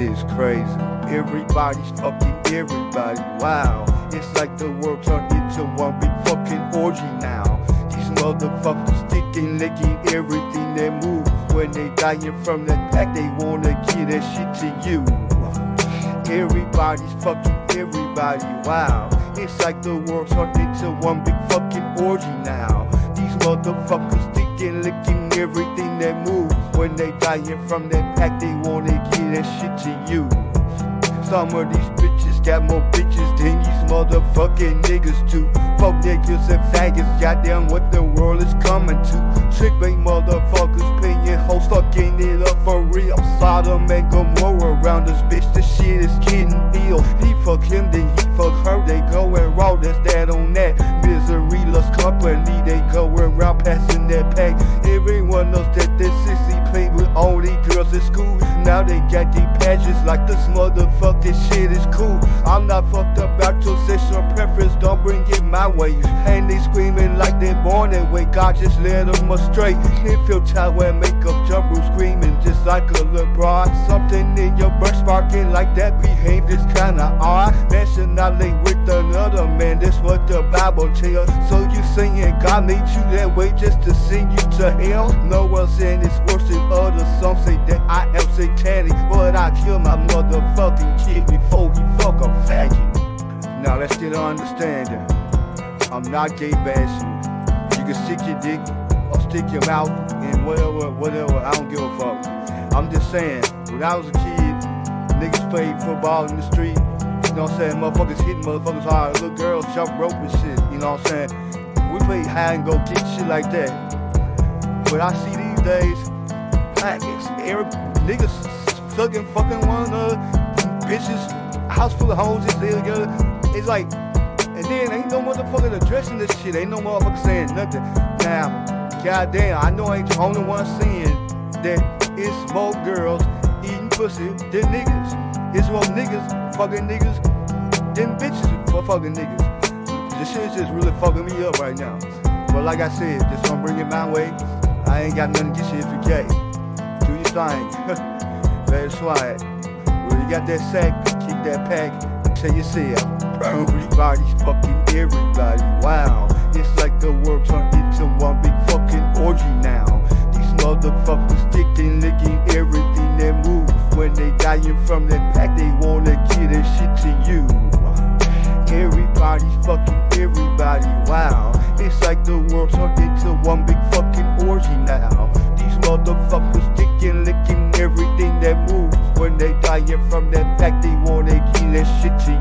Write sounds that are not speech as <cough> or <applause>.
shit's crazy. Everybody's fucking everybody. Wow. It's like the world turned into one big fucking orgy now. These motherfuckers sticking, licking everything they move. When they dying from the pack, they wanna give that shit to you. Everybody's fucking everybody. Wow. It's like the world turned into one big fucking orgy now. These motherfuckers sticking, licking everything that move. When they dying from that pack, they wanna give that shit to you. Some of these bitches got more bitches than these motherfucking niggas too. Fuck niggas and faggots, goddamn what the world is coming to. Trick bait motherfuckers, paying hoes, fucking it up for real. Sodom and Gomorrah around this bitch, this shit is getting ill. He fuck him, then he fuck her, they going raw, that's that on that. Misery loves company, they going around passing that Got these patches like this motherfucker, this shit is cool. I'm not fucked up about your sexual preference, don't bring it my way. And they screaming like they born that way, God just let them astray. If your child wear makeup, jump room screaming just like a LeBron. Something in your breath sparking like that behavior is kinda odd. Man should not with another man, that's what the Bible tells. So you saying God made you that way just to send you to hell? No one saying it's worse than others. Some I'm not gay bashing. You can stick your dick or stick your mouth in whatever, whatever. I don't give a fuck. I'm just saying, when I was a kid, niggas played football in the street. You know what I'm saying? Motherfuckers hitting motherfuckers hard. Little girls jump rope and shit. You know what I'm saying? We played hide and go get shit like that. But I see these days, like, niggas sucking fucking one another, bitches, house full of hoes just together. It's like, and then ain't no motherfucker addressing this shit. Ain't no motherfucker saying nothing. Now, goddamn, I know I ain't the only one saying that it's more girls eating pussy than niggas. It's more niggas fucking niggas than bitches for fucking niggas. This shit's just really fucking me up right now. But like I said, just gonna bring it my way. I ain't got nothing to get shit if you. Do your thing. <laughs> Better slide. When you got that sack, kick that pack, tell yourself. Everybody's fucking everybody. Wow. It's like the world turned into one big fucking orgy now. These motherfuckers sticking, licking everything they move. When they dying from that pack, they wanna give that shit to you. Everybody's fucking everybody. Wow. It's like the world turned into one big fucking orgy now. These motherfuckers sticking, licking everything that moves. When they dying from that pack, they that shit to.